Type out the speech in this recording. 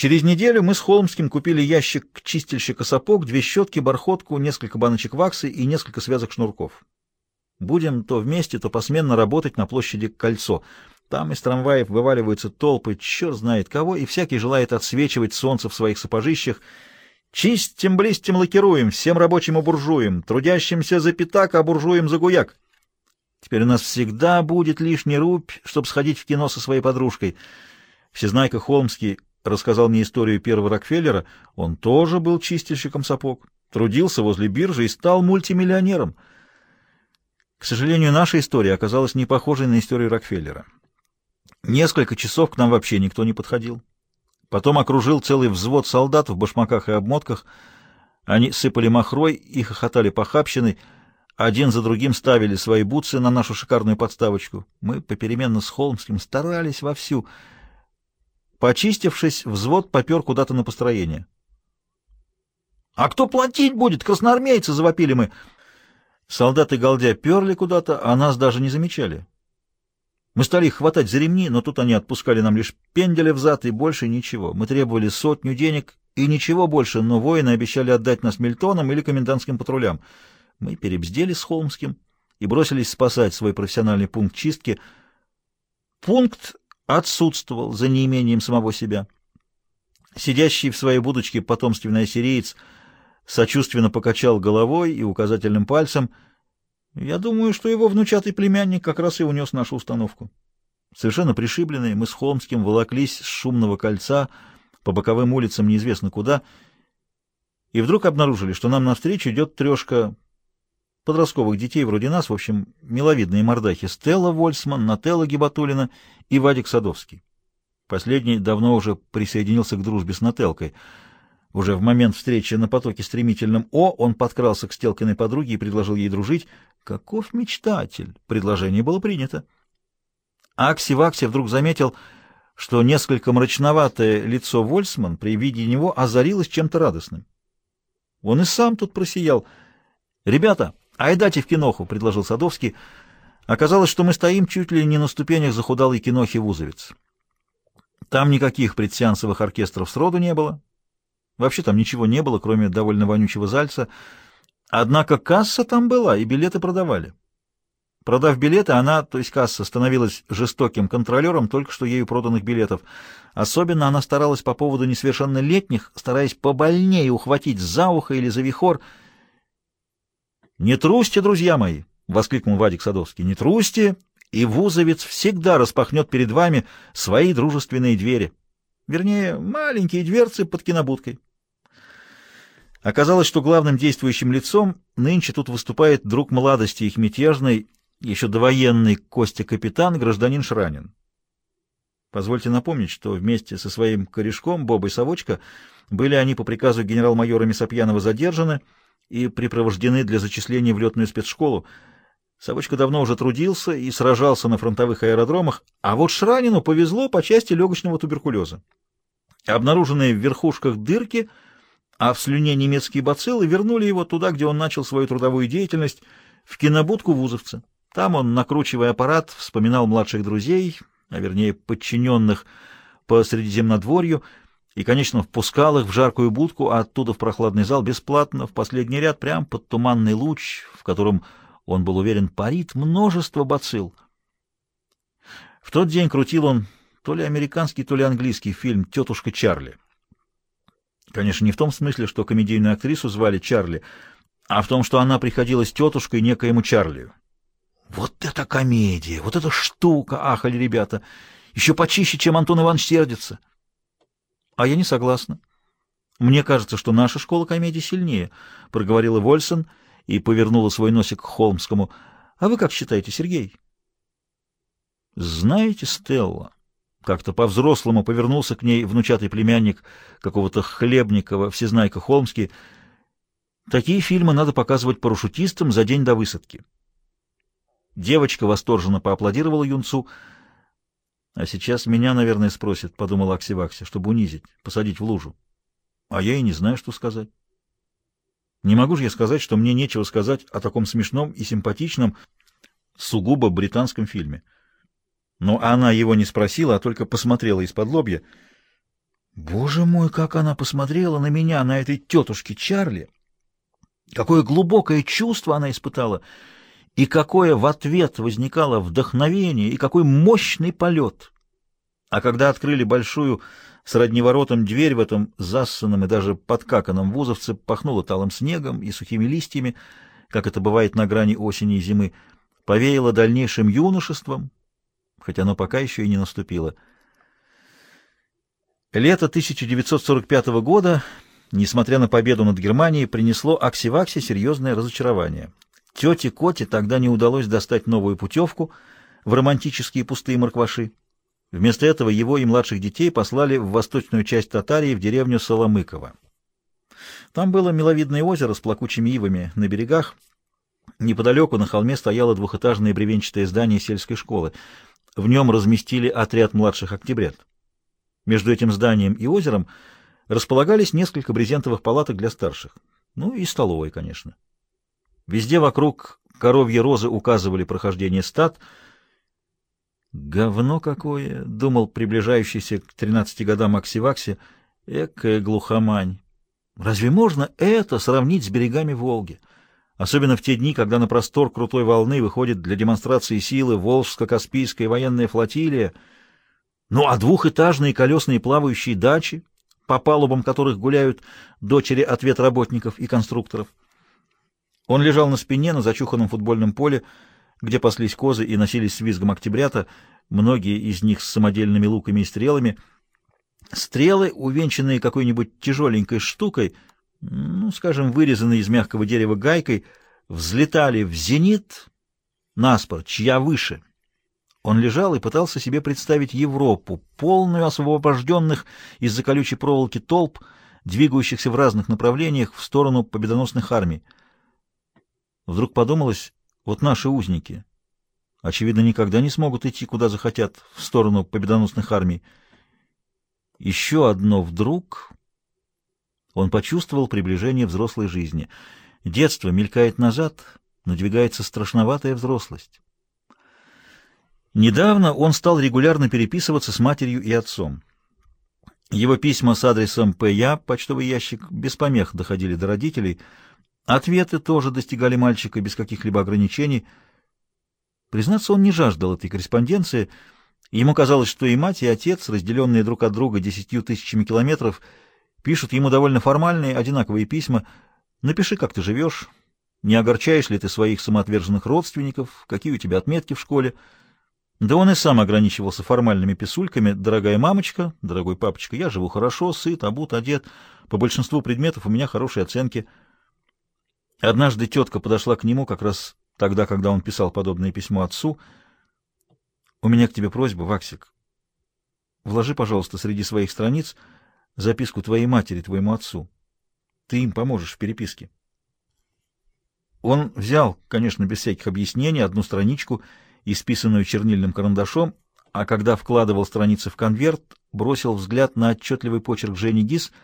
Через неделю мы с Холмским купили ящик чистильщика сапог, две щетки, бархотку, несколько баночек ваксы и несколько связок шнурков. Будем то вместе, то посменно работать на площади Кольцо. Там из трамваев вываливаются толпы, черт знает кого, и всякий желает отсвечивать солнце в своих сапожищах. Чистим, блистим, лакируем, всем рабочим и трудящимся за пятак, а буржуям за гуяк. Теперь у нас всегда будет лишний рубь, чтобы сходить в кино со своей подружкой. Всезнайка Холмский рассказал мне историю первого Рокфеллера. Он тоже был чистильщиком сапог, трудился возле биржи и стал мультимиллионером. К сожалению, наша история оказалась не похожей на историю Рокфеллера. Несколько часов к нам вообще никто не подходил. Потом окружил целый взвод солдат в башмаках и обмотках. Они сыпали махрой и хохотали похабщиной. Один за другим ставили свои бутсы на нашу шикарную подставочку. Мы попеременно с Холмским старались вовсю. Почистившись, взвод попер куда-то на построение. — А кто платить будет? Красноармейцы! — завопили мы. Солдаты галдя перли куда-то, а нас даже не замечали. Мы стали их хватать за ремни, но тут они отпускали нам лишь пенделя взад и больше ничего. Мы требовали сотню денег и ничего больше, но воины обещали отдать нас мельтонам или комендантским патрулям. Мы перебздели с Холмским и бросились спасать свой профессиональный пункт чистки. Пункт отсутствовал за неимением самого себя. Сидящий в своей будочке потомственный ассириец — сочувственно покачал головой и указательным пальцем. Я думаю, что его внучатый племянник как раз и унес нашу установку. Совершенно пришибленные, мы с Холмским волоклись с шумного кольца по боковым улицам неизвестно куда, и вдруг обнаружили, что нам навстречу идет трешка подростковых детей вроде нас, в общем, миловидные мордахи Стелла Вольсман, Нателла Гибатулина и Вадик Садовский. Последний давно уже присоединился к дружбе с Нателкой — уже в момент встречи на потоке стремительном О он подкрался к Стелкиной подруге и предложил ей дружить. Каков мечтатель! Предложение было принято. Акси-Вакси вдруг заметил, что несколько мрачноватое лицо Вольсман при виде него озарилось чем-то радостным. Он и сам тут просиял. «Ребята, айдайте в киноху!» — предложил Садовский. Оказалось, что мы стоим чуть ли не на ступенях захудалой кинохи Вузовец. Там никаких предсеансовых оркестров сроду не было, Вообще там ничего не было, кроме довольно вонючего зальца. Однако касса там была, и билеты продавали. Продав билеты, она, то есть касса, становилась жестоким контролером только что ею проданных билетов. Особенно она старалась по поводу несовершеннолетних, стараясь побольнее ухватить за ухо или за вихор. «Не трусьте, друзья мои!» — воскликнул Вадик Садовский. «Не трусьте, и вузовец всегда распахнет перед вами свои дружественные двери. Вернее, маленькие дверцы под кинобудкой». Оказалось, что главным действующим лицом нынче тут выступает друг молодости их мятежный, еще довоенный Костя-капитан, гражданин Шранин. Позвольте напомнить, что вместе со своим корешком Бобой Савочка были они по приказу генерал-майора Месопьянова задержаны и припровождены для зачисления в летную спецшколу. Савочка давно уже трудился и сражался на фронтовых аэродромах, а вот Шранину повезло по части легочного туберкулеза. Обнаруженные в верхушках дырки — а в слюне немецкие бациллы вернули его туда, где он начал свою трудовую деятельность, в кинобудку вузовца. Там он, накручивая аппарат, вспоминал младших друзей, а вернее подчиненных по Средиземнодворью, и, конечно, впускал их в жаркую будку, а оттуда в прохладный зал бесплатно, в последний ряд, прямо под туманный луч, в котором, он был уверен, парит множество бацилл. В тот день крутил он то ли американский, то ли английский фильм «Тетушка Чарли». Конечно, не в том смысле, что комедийную актрису звали Чарли, а в том, что она приходилась тетушкой некоему Чарли. «Вот это комедия! Вот эта штука!» — ахали ребята. «Еще почище, чем Антон Иванович сердится!» «А я не согласна. Мне кажется, что наша школа комедии сильнее», — проговорила Вольсон и повернула свой носик к Холмскому. «А вы как считаете, Сергей?» «Знаете, Стелла...» Как-то по-взрослому повернулся к ней внучатый племянник какого-то Хлебникова, всезнайка Холмский. Такие фильмы надо показывать парашютистам за день до высадки. Девочка восторженно поаплодировала юнцу. А сейчас меня, наверное, спросят, — подумал Акси-Вакси, — чтобы унизить, посадить в лужу. А я и не знаю, что сказать. Не могу же я сказать, что мне нечего сказать о таком смешном и симпатичном, сугубо британском фильме. Но она его не спросила, а только посмотрела из-под лобья. Боже мой, как она посмотрела на меня, на этой тетушке Чарли! Какое глубокое чувство она испытала, и какое в ответ возникало вдохновение, и какой мощный полет! А когда открыли большую сродни воротам дверь в этом зассанном и даже подкаканном вузовце, пахнуло талым снегом и сухими листьями, как это бывает на грани осени и зимы, повеяло дальнейшим юношеством, хоть оно пока еще и не наступило. Лето 1945 года, несмотря на победу над Германией, принесло Аксиваксе серьезное разочарование. Тете Коте тогда не удалось достать новую путевку в романтические пустые моркваши. Вместо этого его и младших детей послали в восточную часть Татарии, в деревню Соломыково. Там было миловидное озеро с плакучими ивами на берегах. Неподалеку на холме стояло двухэтажное бревенчатое здание сельской школы. В нем разместили отряд младших октябрят. Между этим зданием и озером располагались несколько брезентовых палаток для старших. Ну и столовой, конечно. Везде вокруг коровьи розы указывали прохождение стад. «Говно какое!» — думал приближающийся к тринадцати годам Аксивакси. «Экая глухомань! Разве можно это сравнить с берегами Волги?» Особенно в те дни, когда на простор крутой волны выходит для демонстрации силы Волжско-Каспийская военная флотилия, ну а двухэтажные колесные плавающие дачи, по палубам которых гуляют дочери ответработников и конструкторов. Он лежал на спине на зачуханном футбольном поле, где паслись козы и носились с визгом октябрята, многие из них с самодельными луками и стрелами. Стрелы, увенчанные какой-нибудь тяжеленькой штукой — ну, скажем, вырезанные из мягкого дерева гайкой, взлетали в зенит наспор, чья выше. Он лежал и пытался себе представить Европу, полную освобожденных из-за колючей проволоки толп, двигающихся в разных направлениях в сторону победоносных армий. Вдруг подумалось, вот наши узники, очевидно, никогда не смогут идти, куда захотят, в сторону победоносных армий. Еще одно вдруг он почувствовал приближение взрослой жизни. Детство мелькает назад, надвигается страшноватая взрослость. Недавно он стал регулярно переписываться с матерью и отцом. Его письма с адресом П.Я., почтовый ящик, без помех доходили до родителей. Ответы тоже достигали мальчика без каких-либо ограничений. Признаться, он не жаждал этой корреспонденции. Ему казалось, что и мать, и отец, разделенные друг от друга десятью тысячами километров, — Пишут ему довольно формальные, одинаковые письма. Напиши, как ты живешь, не огорчаешь ли ты своих самоотверженных родственников, какие у тебя отметки в школе. Да он и сам ограничивался формальными писульками. «Дорогая мамочка, дорогой папочка, я живу хорошо, сыт, обут, одет. По большинству предметов у меня хорошие оценки». Однажды тетка подошла к нему как раз тогда, когда он писал подобное письмо отцу. «У меня к тебе просьба, Ваксик. Вложи, пожалуйста, среди своих страниц — записку твоей матери, твоему отцу. Ты им поможешь в переписке. Он взял, конечно, без всяких объяснений, одну страничку, исписанную чернильным карандашом, а когда вкладывал страницы в конверт, бросил взгляд на отчетливый почерк Жени Гис —